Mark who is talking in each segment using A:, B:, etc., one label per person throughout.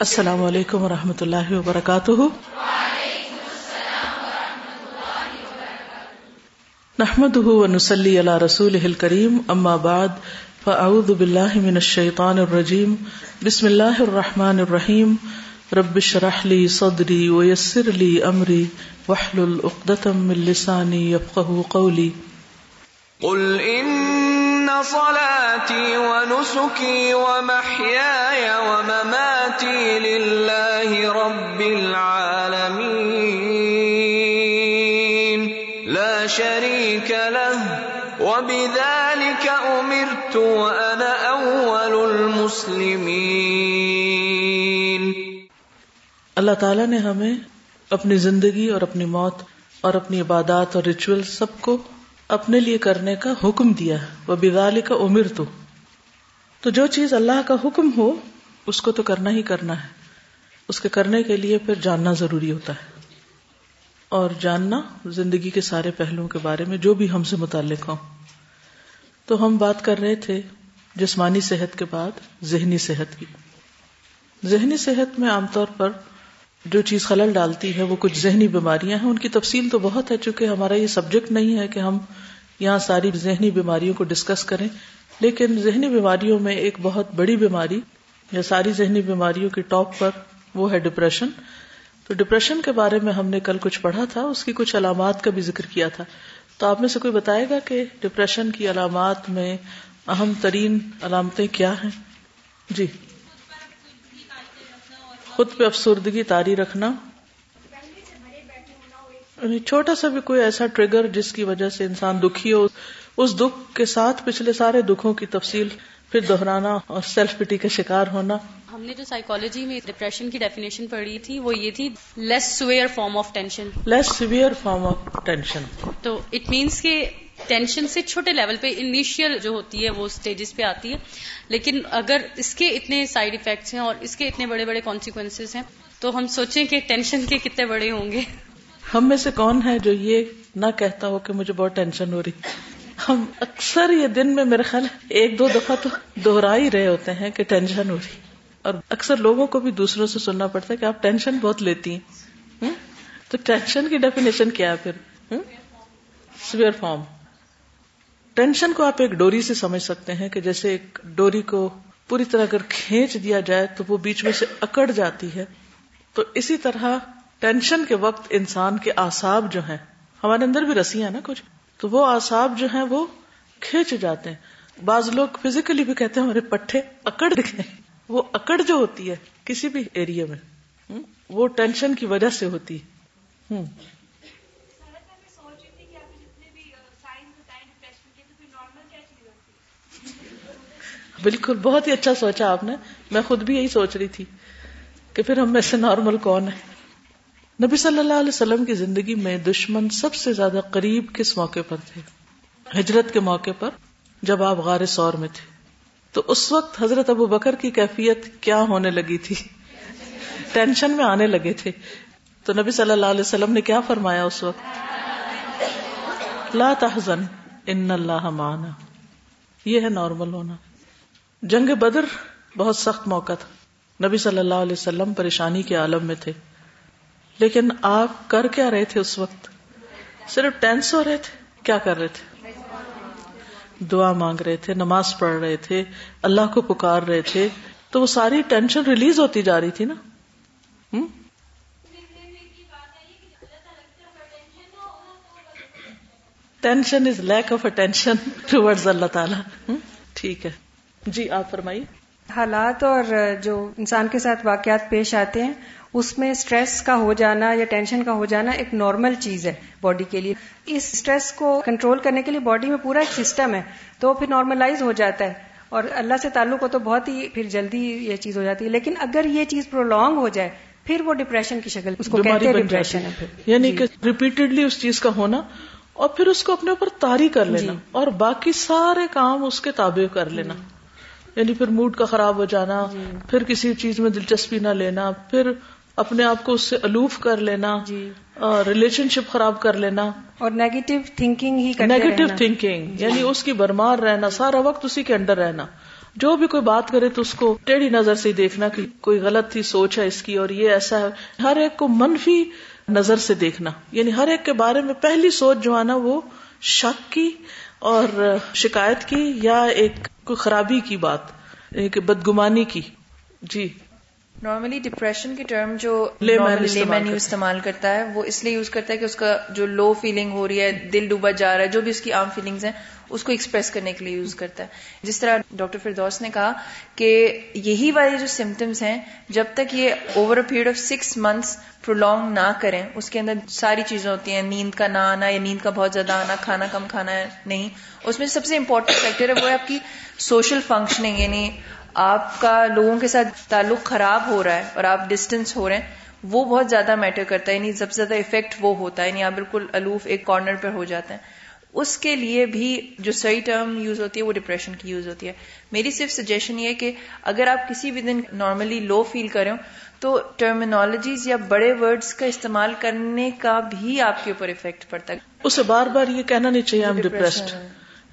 A: السلام علیکم و رحمۃ اللہ وبرکاتہ۔ نحمد ونسلی علی رسول کریم اما بعد، فاعوذ باللہ من الشیطان الرجیم، بسم اللہ الرحمن الرحیم۔ رب شرح لی صدری ویسر لی امری وحلل اقدتم من لسانی یفقہ قولی۔
B: قل ان صلاتي ونسكي ومحياي ومماتي لله رب العالمين. لا شريك له، وبذلك امرت وانا اول المسلمين.
A: اللہ تعالیٰ نے ہمیں اپنی زندگی اور اپنی موت اور اپنی عبادات اور ریچول سب کو اپنے لیے کرنے کا حکم دیا وہ بدال کا عمر تو تو جو چیز اللہ کا حکم ہو، اس کو تو کرنا ہی کرنا ہے۔ اس کے کرنے کے لیے پھر جاننا ضروری ہوتا ہے۔ اور جاننا زندگی کے سارے پہلوؤں کے بارے میں جو بھی ہم سے متعلق ہوں۔ تو ہم بات کر رہے تھے جسمانی صحت کے بعد ذہنی صحت کی۔ ذہنی صحت میں عام طور پر جو چیز خلل ڈالتی ہے، وہ کچھ ذہنی بیماریاں ہیں۔ ان کی تفصیل تو بہت ہے، چونکہ ہمارا یہ سبجیکٹ نہیں ہے کہ ہم یہاں ساری ذہنی بیماریوں کو ڈسکس کریں۔ لیکن ذہنی بیماریوں میں ایک بہت بڑی بیماری یا ساری ذہنی بیماریوں کی ٹاپ پر وہ ہے ڈپریشن تو ڈپریشن کے بارے میں ہم نے کل کچھ پڑھا تھا، اس کی کچھ علامات کا بھی ذکر کیا تھا۔ تو آپ میں سے کوئی بتائے گا کہ ڈپریشن کی علامات میں اہم ترین علامتیں کیا ہیں؟ جی۔ خود پہ افسردگی تاری رکھنا۔ یعنی چھوٹا سا بھی کوئی ایسا ٹریگر جس کی وجہ سے انسان دکھی ہو اس دکھ کے ساتھ پچھلے سارے دکھوں کی تفصیل پھر دہرانا اور سیلف پٹی کا شکار ہونا۔
C: ہم نے جو سائیکالوجی میں ڈپریشن کی ڈیفینیشن پڑھی تھی وہ یہ تھی less severe form of tension
A: less severe form of tension
C: تو اٹ مینس کہ ٹینشن سے چھوٹے لیول پہ انیشیل جو ہوتی ہے وہ اسٹیجز پہ آتی ہے۔ لیکن اگر اس کے اتنے سائڈ افیکٹس ہیں اور اس کے اتنے بڑے بڑے کانسیکوینس ہیں، تو ہم سوچیں کہ ٹینشن کے کتنے بڑے ہوں گے۔
A: ہم میں سے کون ہے جو یہ نہ کہتا ہو کہ مجھے بہت ٹینشن ہو رہی؟ ہم اکثر یہ دن میں میرے خیال ایک دو دفعہ تو دوہرا ہی رہے ہوتے ہیں کہ ٹینشن ہو رہی۔ اور اکثر لوگوں کو بھی دوسروں سے سننا پڑتا ہے کہ آپ ٹینشن بہت لیتی ہیں۔ تو ٹینشن کی ڈیفینیشن کیا ہے پھر؟ سویئر فارم ٹینشن کو آپ ایک ڈوری سے سمجھ سکتے ہیں کہ جیسے ایک ڈوری کو پوری طرح اگر کھینچ دیا جائے تو وہ بیچ میں سے اکڑ جاتی ہے۔ تو اسی طرح ٹینشن کے وقت انسان کے آساب جو ہیں، ہمارے اندر بھی رسیاں نا کچھ۔ تو وہ آساب جو ہیں وہ کھینچ جاتے ہیں۔ بعض لوگ فزیکلی بھی کہتے ہیں ہمارے پٹھے اکڑ دکھے وہ اکڑ جو ہوتی ہے کسی بھی ایریا میں وہ ٹینشن کی وجہ سے ہوتی ہے۔ بالکل، بہت ہی اچھا سوچا آپ نے۔ میں خود بھی یہی سوچ رہی تھی کہ پھر ہم میں سے نارمل کون ہے۔ نبی صلی اللہ علیہ وسلم کی زندگی میں دشمن سب سے زیادہ قریب کس موقع پر تھے؟ ہجرت کے موقع پر جب آپ غار سور میں تھے۔ تو اس وقت حضرت ابو بکر کی کیفیت کیا ہونے لگی تھی؟ ٹینشن میں آنے لگے تھے۔ تو نبی صلی اللہ علیہ وسلم نے کیا فرمایا اس وقت؟ لا تحزن، ان اللہ معنا۔ یہ ہے نارمل ہونا۔ جنگ بدر بہت سخت موقع تھا۔ نبی صلی اللہ علیہ وسلم پریشانی کے عالم میں تھے۔ لیکن آپ کر کیا رہے تھے اس وقت؟ صرف ٹینس ہو رہے تھے؟ کیا کر رہے تھے؟ دعا مانگ رہے تھے، نماز پڑھ رہے تھے، اللہ کو پکار رہے تھے۔ تو وہ ساری ٹینشن ریلیز ہوتی جا رہی تھی نا؟ Tension is lack of attention towards اللہ تعالی۔ ٹھیک ہے۔ جی آپ فرمائیے۔
D: حالات اور جو انسان کے ساتھ واقعات پیش آتے ہیں اس میں اسٹریس کا ہو جانا یا ٹینشن کا ہو جانا ایک نارمل چیز ہے باڈی کے لیے۔ اس اسٹریس کو کنٹرول کرنے کے لیے باڈی میں پورا ایک سسٹم ہے تو پھر نارملائز ہو جاتا ہے۔ اور اللہ سے تعلق ہو تو بہت ہی پھر جلدی یہ چیز ہو جاتی ہے۔ لیکن اگر یہ چیز پرولونگ ہو جائے پھر وہ ڈپریشن کی شکل اس کو کہتے ہیں ڈپریشن ہے
A: یعنی کہ ریپیٹڈلی اس چیز کا ہونا اور پھر اس کو اپنے اوپر تاری کر لینا اور باقی سارے کام اس کے تابع کر لینا۔ یعنی پھر موڈ کا خراب ہو جانا پھر کسی چیز میں دلچسپی نہ لینا پھر اپنے آپ کو اس سے الوف کر لینا ریلیشن شپ خراب کر لینا۔
D: اور نیگیٹو تھنکنگ ہی
A: نیگیٹو تھنکنگ یعنی اس کی برمار رہنا سارا وقت اسی کے انڈر رہنا۔ جو بھی کوئی بات کرے تو اس کو ٹیڑھی نظر سے دیکھنا کہ کوئی غلط ہی سوچ ہے اس کی اور یہ ایسا ہے۔ ہر ایک کو منفی نظر سے دیکھنا۔ یعنی ہر ایک کے بارے میں پہلی سوچ جو ہے نا وہ شک کی اور شکایت کی یا ایک کوئی خرابی کی بات ایک بدگمانی کی؟ جی۔
E: نارملی ڈپریشن کی ٹرم جو
A: مین
E: استعمال کرتا ہے وہ اس لیے یوز کرتا ہے کہ اس کا جو لو فیلنگ ہو رہی ہے دل ڈوبا جا رہا ہے جو بھی اس کی عام فیلنگز ہیں اس کو ایکسپریس کرنے کے لیے یوز کرتا ہے۔ جس طرح ڈاکٹر فردوس نے کہا کہ یہی والے جو سمٹمس ہیں جب تک یہ over a period of six months prolonging نہ کریں اس کے اندر ساری چیزیں ہوتی ہیں نیند کا نہ آنا یا نیند کا بہت زیادہ آنا کھانا کم کھانا نہیں۔ اس میں سب سے امپورٹنٹ فیکٹر ہے وہ ہے آپ کی سوشل فنکشننگ یعنی آپ کا لوگوں کے ساتھ تعلق خراب ہو رہا ہے اور آپ ڈسٹینس ہو رہے ہیں وہ بہت زیادہ میٹر کرتا ہے یعنی سب سے زیادہ افیکٹ وہ ہوتا ہے یعنی آپ بالکل الوف ایک کارنر پر ہو جاتے ہیں۔ اس کے لیے بھی جو صحیح ٹرم یوز ہوتی ہے وہ ڈپریشن کی یوز ہوتی ہے۔ میری صرف سجیشن یہ کہ اگر آپ کسی بھی دن نارملی لو فیل کریں تو ٹرمینالوجیز یا بڑے ورڈز کا استعمال کرنے کا بھی آپ کے اوپر افیکٹ پڑتا ہے۔
A: اسے بار بار یہ کہنا نہیں چاہیے ڈپریسڈ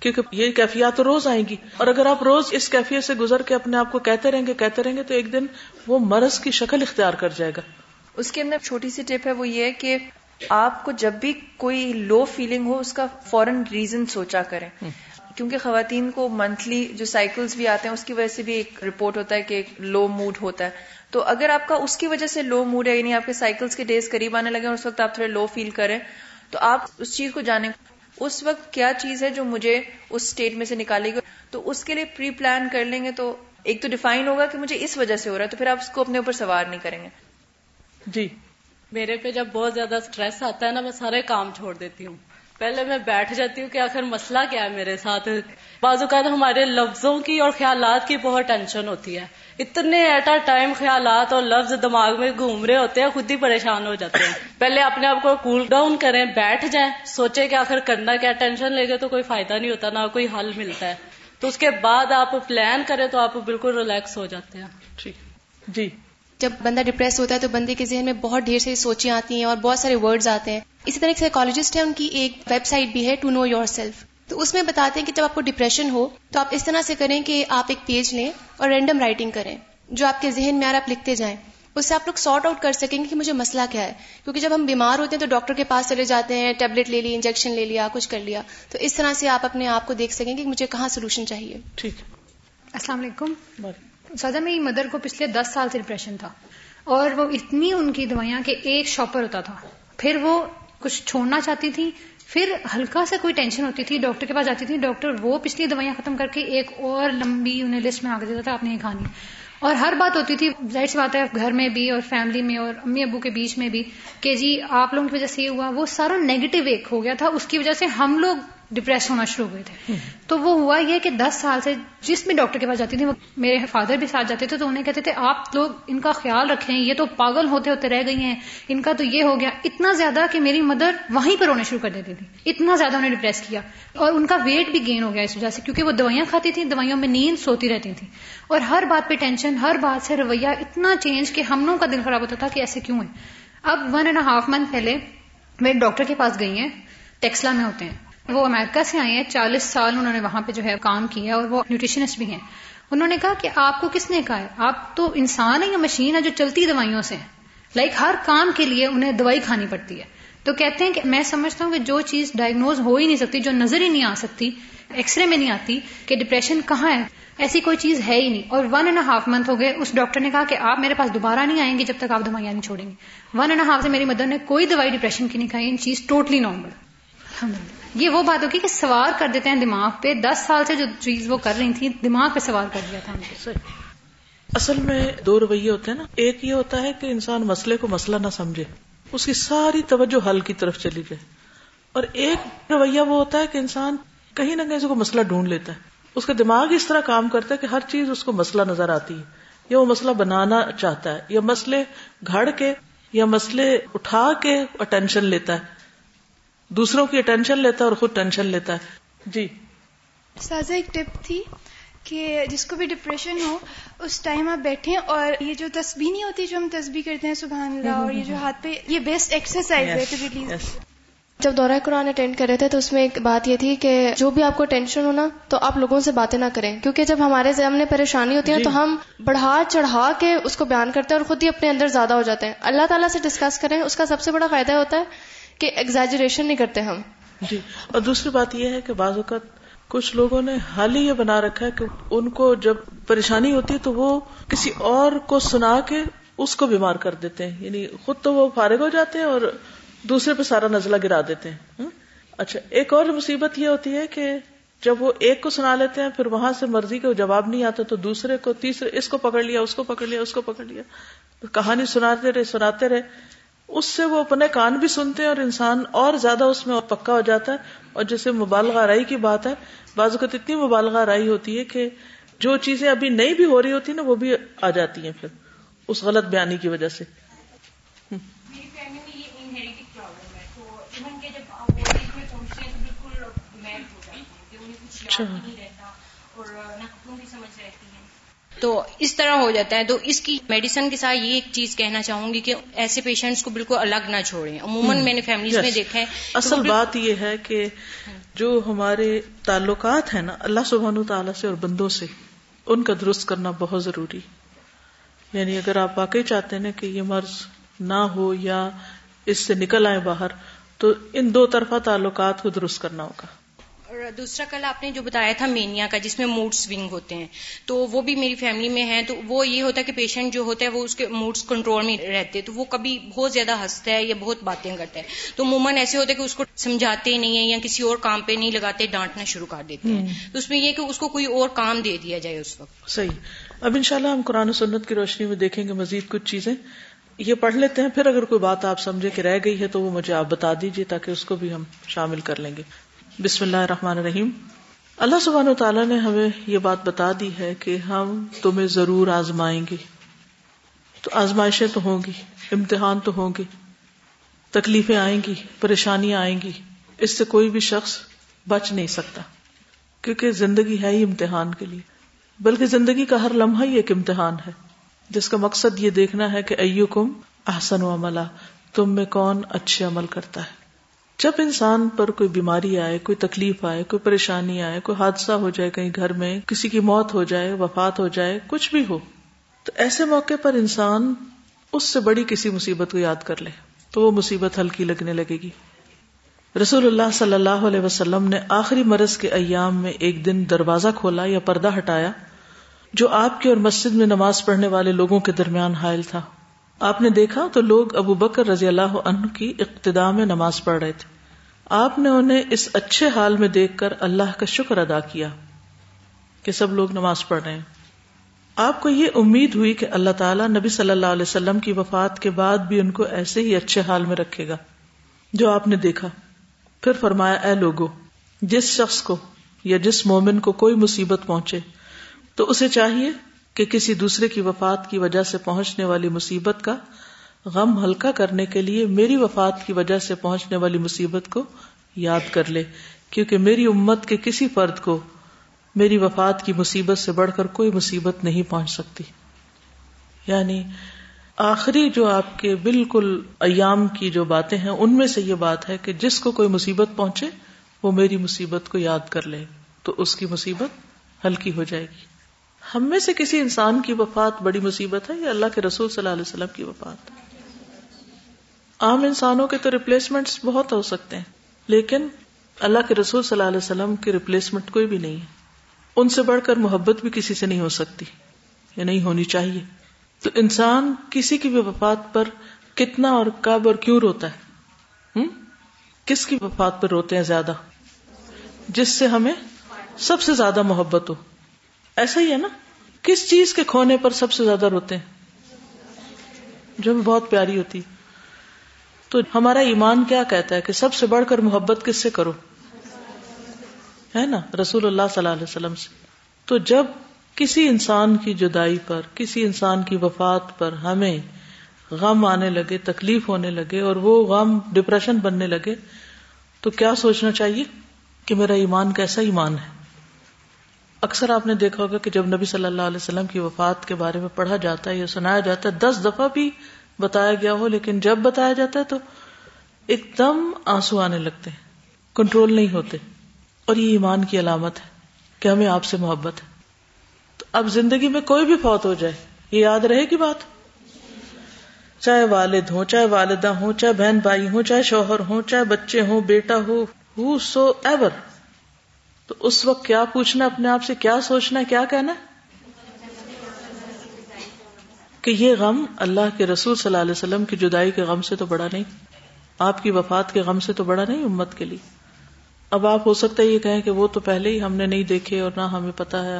A: کیونکہ یہ کیفیات تو روز آئیں گی۔ اور اگر آپ روز اس کیفیت سے گزر کے اپنے آپ کو کہتے رہیں گے کہتے رہیں گے تو ایک دن وہ مرض کی شکل اختیار کر جائے گا۔
E: اس کے اندر چھوٹی سی ٹپ ہے وہ یہ کہ آپ کو جب بھی کوئی لو فیلنگ ہو اس کا فورن ریزن سوچا کریں۔ کیونکہ خواتین کو منتھلی جو سائیکلز بھی آتے ہیں اس کی وجہ سے بھی ایک رپورٹ ہوتا ہے کہ ایک لو موڈ ہوتا ہے۔ تو اگر آپ کا اس کی وجہ سے لو موڈ ہے یعنی آپ کے سائیکلز کے ڈیز قریب آنے لگے اس وقت آپ تھوڑے لو فیل کریں تو آپ اس چیز کو جانیں۔ اس وقت کیا چیز ہے جو مجھے اس اسٹیٹ میں سے نکالے گی؟ تو اس کے لیے پری پلان کر لیں گے تو ایک تو ڈیفائن ہوگا کہ مجھے اس وجہ سے ہو رہا ہے تو پھر آپ اس کو اپنے اوپر سوار نہیں کریں گے۔
A: جی۔
C: میرے پہ جب بہت زیادہ اسٹریس آتا ہے نا میں سارے کام چھوڑ دیتی ہوں۔ پہلے میں بیٹھ جاتی ہوں کہ آخر مسئلہ کیا ہے میرے ساتھ؟ بعض اوقات ہمارے لفظوں کی اور خیالات کی بہت ٹینشن ہوتی ہے۔ اتنے ایٹ اے ٹائم خیالات اور لفظ دماغ میں گھوم رہے ہوتے ہیں، خود ہی پریشان ہو جاتے ہیں۔ پہلے اپنے آپ کو کول ڈاؤن کریں، بیٹھ جائیں سوچے کہ آخر کرنا کیا ٹینشن لے گئے تو کوئی فائدہ نہیں ہوتا، نہ کوئی حل ملتا ہے۔ تو اس کے بعد آپ پلان کریں تو آپ بالکل ریلیکس ہو جاتے ہیں۔
A: جی۔
F: جب بندہ ڈپریس ہوتا ہے تو بندے کے ذہن میں بہت ڈھیر ساری سوچیں آتی ہیں اور بہت سارے ورڈز آتے ہیں۔ اسی طرح ایک سائیکالوجسٹ ہے ان کی ایک ویب سائٹ بھی ہے ٹو نو یور سیلف تو اس میں بتاتے ہیں کہ جب آپ کو ڈپریشن ہو تو آپ اس طرح سے کریں کہ آپ ایک پیج لیں اور رینڈم رائٹنگ کریں جو آپ کے ذہن میں آ رہا آپ لکھتے جائیں۔ اس سے آپ لوگ سارٹ آؤٹ کر سکیں گے کہ مجھے مسئلہ کیا ہے۔ کیونکہ جب ہم بیمار ہوتے ہیں تو ڈاکٹر کے پاس چلے جاتے ہیں ٹیبلٹ لے لی انجیکشن لے لیا کچھ کر لیا۔ تو اس طرح سے آپ اپنے آپ کو دیکھ سکیں گے کہ مجھے کہاں سولوشن چاہیے۔
A: ٹھیک
G: السلام علیکم۔ سادہ میری مدر کو پچھلے دس سال سے ڈپریشن تھا اور وہ اتنی ان کی دوائیاں کہ ایک شاپر ہوتا تھا۔ پھر وہ کچھ چھوڑنا چاہتی تھی، پھر ہلکا سے کوئی ٹینشن ہوتی تھی ڈاکٹر کے پاس جاتی تھی۔ ڈاکٹر وہ پچھلی دوائیاں ختم کر کے ایک اور لمبی انہیں لسٹ میں آگے دیتا تھا آپ نے یہ کھانی اور ہر بات ہوتی تھی، ظاہر سی بات ہے، گھر میں بھی اور فیملی میں اور امی ابو کے بیچ میں بھی کہ جی آپ لوگوں کی وجہ سے یہ ہوا۔ وہ سارا نیگیٹو ایک ہو گیا تھا، اس کی وجہ سے ہم لوگ ڈپریس ہونا شروع ہوئے تھے۔ تو وہ ہوا یہ کہ دس سال سے جس بھی ڈاکٹر کے پاس جاتی تھی، وہ میرے فادر بھی ساتھ جاتے تھے، تو انہیں کہتے تھے، آپ لوگ ان کا خیال رکھیں، یہ تو پاگل ہوتے ہوتے رہ گئی ہیں، ان کا تو یہ ہو گیا۔ اتنا زیادہ کہ میری مدر وہیں پر رونے شروع کر دیتی تھی۔ اتنا زیادہ انہیں ڈپریس کیا۔ اور ان کا ویٹ بھی گین ہو گیا اس وجہ سے، کیونکہ وہ دوائیاں کھاتی تھیں، دوائیوں میں نیند سوتی رہتی تھی۔ اور ہر بات پہ ٹینشن ہر بات سے رویہ اتنا چینج کہ ہم لوگوں کا دل خراب ہوتا تھا کہ ایسے کیوں ہے اب ون اینڈ ہاف منتھ پہلے میں ڈاکٹر کے پاس گئی ہیں ٹیکسلا میں ہوتے ہیں۔ وہ امریکہ سے آئے ہیں، چالیس سال انہوں نے وہاں پہ جو ہے کام کیا اور وہ نیوٹریشنسٹ بھی ہیں۔ انہوں نے کہا کہ آپ کو کس نے کہا ہے؟ آپ تو انسان ہے یا مشین ہے جو چلتی دوائیوں سے لائک ہر کام کے لیے انہیں دوائی کھانی پڑتی ہے۔ تو کہتے ہیں کہ میں سمجھتا ہوں کہ جو چیز ڈائگنوز ہو ہی نہیں سکتی، جو نظر ہی نہیں آ سکتی ایکس رے میں نہیں آتی کہ ڈپریشن کہاں ہے، ایسی کوئی چیز ہے ہی نہیں۔ اور ون اینڈ ہاف منتھ ہو گئے، اس ڈاکٹر نے کہا کہ آپ میرے پاس دوبارہ نہیں آئیں گے جب تک آپ دوائیاں نہیں چھوڑیں گے۔ ون اینڈ ہاف سے میری مدر نے کوئی دوائی ڈپریشن کی نہیں کھائی چیز ٹوٹلی نارمل الحمد للہ یہ وہ بات ہوگی کہ سوار کر دیتے ہیں دماغ پہ۔ دس سال سے جو چیز وہ کر رہی تھی دماغ پہ سوار کر دیا تھا
A: اصل میں دو رویے ہوتے ہیں نا۔ ایک یہ ہوتا ہے کہ انسان مسئلے کو مسئلہ نہ سمجھے۔ اس کی ساری توجہ حل کی طرف چلی جائے۔ اور ایک رویہ وہ ہوتا ہے کہ انسان کہیں نہ کہیں کو مسئلہ ڈھونڈ لیتا ہے۔ اس کا دماغ اس طرح کام کرتا ہے کہ ہر چیز اس کو مسئلہ نظر آتی ہے۔ یا وہ مسئلہ بنانا چاہتا ہے، یا مسئلے گھڑ کے، یا مسئلے اٹھا کے اٹینشن لیتا ہے۔ دوسروں کی ٹینشن لیتا ہے اور خود ٹینشن لیتا ہے۔ جی۔
H: سازا ایک ٹپ تھی کہ جس کو بھی ڈپریشن ہو اس ٹائم آپ بیٹھیں اور یہ جو تسبیح نہیں ہوتی جو ہم تسبیح کرتے ہیں سبحان اللہ اور یہ جو ہاتھ پہ یہ بیسٹ ایکسرسائز ہے ٹو ریلیز
F: جب دورہ قرآن اٹینڈ کر رہے تھے تو اس میں ایک بات یہ تھی کہ جو بھی آپ کو ٹینشن ہونا تو آپ لوگوں سے باتیں نہ کریں۔ کیونکہ جب ہمارے سامنے پریشانی ہوتی ہے
A: جی
F: تو ہم بڑھا چڑھا کے اس کو بیان کرتے ہیں اور خود ہی اپنے اندر زیادہ ہو جاتے ہیں۔ اللہ تعالیٰ سے ڈسکس کریں اس کا سب سے بڑا فائدہ ہوتا ہے کہ ایگزیجریشن نہیں کرتے ہم۔
A: جی۔ اور دوسری بات یہ ہے کہ بعض اوقات کچھ لوگوں نے حال ہی یہ بنا رکھا ہے کہ ان کو جب پریشانی ہوتی ہے تو وہ کسی اور کو سنا کے اس کو بیمار کر دیتے ہیں۔ یعنی خود تو وہ فارغ ہو جاتے ہیں اور دوسرے پہ سارا نزلہ گرا دیتے ہیں۔ اچھا ایک اور مصیبت یہ ہوتی ہے کہ جب وہ ایک کو سنا لیتے ہیں، پھر وہاں سے مرضی کا جواب نہیں آتا، تو دوسرے کو، تیسرے، اس کو پکڑ لیا، اس کو پکڑ لیا، اس کو پکڑ لیا۔ کہانی سناتے رہے سناتے رہے۔ اس سے وہ اپنے کان بھی سنتے ہیں اور انسان اور زیادہ اس میں پکا ہو جاتا ہے اور جیسے مبالغہ رائی کی بات ہے بعض اوقات اتنی مبالغہ رائی ہوتی ہے کہ جو چیزیں ابھی نہیں بھی ہو رہی ہوتی نا وہ بھی آ جاتی ہیں پھر اس غلط بیانی کی وجہ سے۔ اچھا۔
I: تو اس طرح ہو جاتا ہے۔ تو اس کی میڈیسن کے ساتھ یہ ایک چیز کہنا چاہوں گی کہ ایسے پیشنٹس کو بالکل الگ نہ چھوڑیں۔ عموماً میں نے فیملیز میں. دیکھا ہے۔
A: اصل بات یہ ہے کہ جو ہمارے تعلقات ہیں نا اللہ سبحانہ تعالیٰ سے اور بندوں سے ان کا درست کرنا بہت ضروری۔ یعنی اگر آپ واقعی چاہتے ہیں کہ یہ مرض نہ ہو یا اس سے نکل آئے باہر تو ان دو طرفہ تعلقات کو درست کرنا ہوگا۔
I: اور دوسرا کل آپ نے جو بتایا تھا مینیا کا جس میں موڈ سوئنگ ہوتے ہیں۔ تو وہ بھی میری فیملی میں ہے تو وہ یہ ہوتا ہے کہ پیشنٹ جو ہوتا ہے وہ اس کے موڈس کنٹرول میں رہتے ہیں۔ تو وہ کبھی بہت زیادہ ہنستا ہے یا بہت باتیں کرتا ہے۔ تو عموماً ایسے ہوتے ہیں کہ اس کو سمجھاتے نہیں ہیں یا کسی اور کام پہ نہیں لگاتے ڈانٹنا شروع کر دیتے ہیں۔ تو اس میں یہ کہ اس کو کوئی اور کام دے دیا جائے اس وقت۔
A: صحیح۔ اب انشاءاللہ ہم قرآن و سنت کی روشنی میں دیکھیں گے مزید کچھ چیزیں۔ یہ پڑھ لیتے ہیں پھر اگر کوئی بات آپ سمجھے کہ رہ گئی ہے تو وہ مجھے آپ بتا دیجیے تاکہ اس کو بھی ہم شامل کر لیں گے۔ بسم اللہ الرحمن الرحیم۔ اللہ سبحانہ و تعالیٰ نے ہمیں یہ بات بتا دی ہے کہ ہم تمہیں ضرور آزمائیں گے۔ تو آزمائشیں تو ہوں گی، امتحان تو ہوں گے، تکلیفیں آئیں گی، پریشانیاں آئیں گی۔ اس سے کوئی بھی شخص بچ نہیں سکتا، کیونکہ زندگی ہے ہی امتحان کے لیے۔ بلکہ زندگی کا ہر لمحہ ہی ایک امتحان ہے، جس کا مقصد یہ دیکھنا ہے کہ ایو کم احسن و عملہ تم میں کون اچھے عمل کرتا ہے۔ جب انسان پر کوئی بیماری آئے، کوئی تکلیف آئے، کوئی پریشانی آئے، کوئی حادثہ ہو جائے کہیں گھر میں، کسی کی موت ہو جائے، وفات ہو جائے، کچھ بھی ہو، تو ایسے موقع پر انسان اس سے بڑی کسی مصیبت کو یاد کر لے، تو وہ مصیبت ہلکی لگنے لگے گی۔ رسول اللہ صلی اللہ علیہ وسلم نے آخری مرض کے ایام میں ایک دن دروازہ کھولا یا پردہ ہٹایا، جو آپ کے اور مسجد میں نماز پڑھنے والے لوگوں کے درمیان حائل تھا۔ آپ نے دیکھا تو لوگ ابو بکر رضی اللہ عنہ کی اقتدا میں نماز پڑھ رہے تھے۔ آپ نے انہیں اس اچھے حال میں دیکھ کر اللہ کا شکر ادا کیا کہ سب لوگ نماز پڑھ رہے ہیں۔ آپ کو یہ امید ہوئی کہ اللہ تعالیٰ نبی صلی اللہ علیہ وسلم کی وفات کے بعد بھی ان کو ایسے ہی اچھے حال میں رکھے گا جو آپ نے دیکھا۔ پھر فرمایا، اے لوگو، جس شخص کو یا جس مومن کو کوئی مصیبت پہنچے تو اسے چاہیے کہ کسی دوسرے کی وفات کی وجہ سے پہنچنے والی مصیبت کا غم ہلکا کرنے کے لیے میری وفات کی وجہ سے پہنچنے والی مصیبت کو یاد کر لے، کیونکہ میری امت کے کسی فرد کو میری وفات کی مصیبت سے بڑھ کر کوئی مصیبت نہیں پہنچ سکتی۔ یعنی آخری جو آپ کے بالکل ایام کی جو باتیں ہیں، ان میں سے یہ بات ہے کہ جس کو کوئی مصیبت پہنچے، وہ میری مصیبت کو یاد کر لے، تو اس کی مصیبت ہلکی ہو جائے گی۔ ہم میں سے کسی انسان کی وفات بڑی مصیبت ہے یا اللہ کے رسول صلی اللہ علیہ وسلم کی وفات؟ عام انسانوں کے تو ریپلیسمنٹس بہت ہو سکتے ہیں، لیکن اللہ کے رسول صلی اللہ علیہ وسلم کی ریپلیسمنٹ کوئی بھی نہیں ہے۔ ان سے بڑھ کر محبت بھی کسی سے نہیں ہو سکتی یا نہیں ہونی چاہیے۔ تو انسان کسی کی بھی وفات پر کتنا اور کب اور کیوں روتا ہے؟ ہم؟ کس کی وفات پر روتے ہیں زیادہ؟ جس سے ہمیں سب سے زیادہ محبت ہو۔ ایسا ہی ہے نا، کس چیز کے کھونے پر سب سے زیادہ روتے ہیں؟ جو ہمیں بہت پیاری ہوتی۔ تو ہمارا ایمان کیا کہتا ہے کہ سب سے بڑھ کر محبت کس سے کرو؟ ہے نا؟ رسول اللہ صلی اللہ علیہ وسلم سے۔ تو جب کسی انسان کی جدائی پر، کسی انسان کی وفات پر ہمیں غم آنے لگے، تکلیف ہونے لگے اور وہ غم ڈپریشن بننے لگے، تو کیا سوچنا چاہیے کہ میرا ایمان کیسا ایمان ہے؟ اکثر آپ نے دیکھا ہوگا کہ جب نبی صلی اللہ علیہ وسلم کی وفات کے بارے میں پڑھا جاتا ہے یا سنایا جاتا ہے، دس دفعہ بھی بتایا گیا ہو، لیکن جب بتایا جاتا ہے تو ایک دم آنسو آنے لگتے ہیں۔ کنٹرول نہیں ہوتے۔ اور یہ ایمان کی علامت ہے کہ ہمیں آپ سے محبت ہے۔ تو اب زندگی میں کوئی بھی فوت ہو جائے، یہ یاد رہے گی بات؟ چاہے والد ہوں، چاہے والدہ ہوں، چاہے بہن بھائی ہوں، چاہے شوہر ہوں، چاہے بچے ہوں، بیٹا ہو ہو سو ایور۔ تو اس وقت کیا پوچھنا، اپنے آپ سے کیا سوچنا، کیا کہنا؟ ہے کہ یہ غم اللہ کے رسول صلی اللہ علیہ وسلم کی جدائی کے غم سے تو بڑا نہیں، آپ کی وفات کے غم سے تو بڑا نہیں امت کے لیے۔ اب آپ ہو سکتا ہے یہ کہیں کہ وہ تو پہلے ہی ہم نے نہیں دیکھے اور نہ ہمیں پتا ہے۔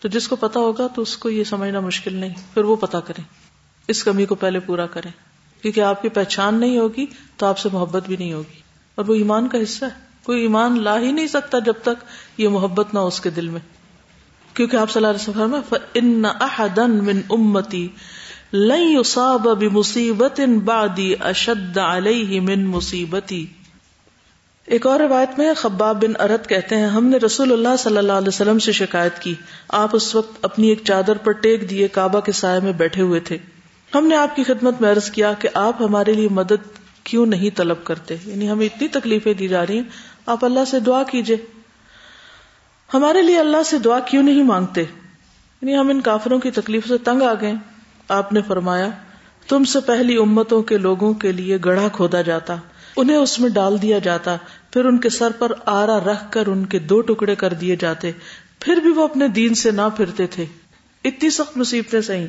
A: تو جس کو پتا ہوگا تو اس کو یہ سمجھنا مشکل نہیں، پھر وہ پتا کریں۔ اس کمی کو پہلے پورا کریں۔ کیونکہ آپ کی پہچان نہیں ہوگی تو آپ سے محبت بھی نہیں ہوگی۔ اور وہ ایمان کا حصہ ہے۔ کوئی ایمان لا ہی نہیں سکتا جب تک یہ محبت نہ ہو اس کے دل میں۔ کیونکہ آپ صلی اللہ علیہ وسلم ان من امتی لن يصاب بمصیبت بعدی اشد علیہ من مصیبتی ایک اور روایت میں خباب بن ارد کہتے ہیں، ہم نے رسول اللہ صلی اللہ علیہ وسلم سے شکایت کی۔ آپ اس وقت اپنی ایک چادر پر ٹیک دیے کعبہ کے سائے میں بیٹھے ہوئے تھے۔ ہم نے آپ کی خدمت میں عرض کیا کہ آپ ہمارے لیے مدد کیوں نہیں طلب کرتے؟ یعنی ہمیں اتنی تکلیفیں دی جا رہی ہیں، آپ اللہ سے دعا کیجیے ہمارے لیے اللہ سے دعا کیوں نہیں مانگتے؟ یعنی ہم ان کافروں کی تکلیف سے تنگ آ گئے۔ آپ نے فرمایا، تم سے پہلی امتوں کے لوگوں کے لیے گڑھا کھودا جاتا، انہیں اس میں ڈال دیا جاتا، پھر ان کے سر پر آرا رکھ کر ان کے دو ٹکڑے کر دیے جاتے، پھر بھی وہ اپنے دین سے نہ پھرتے تھے۔ اتنی سخت مصیبتیں سہی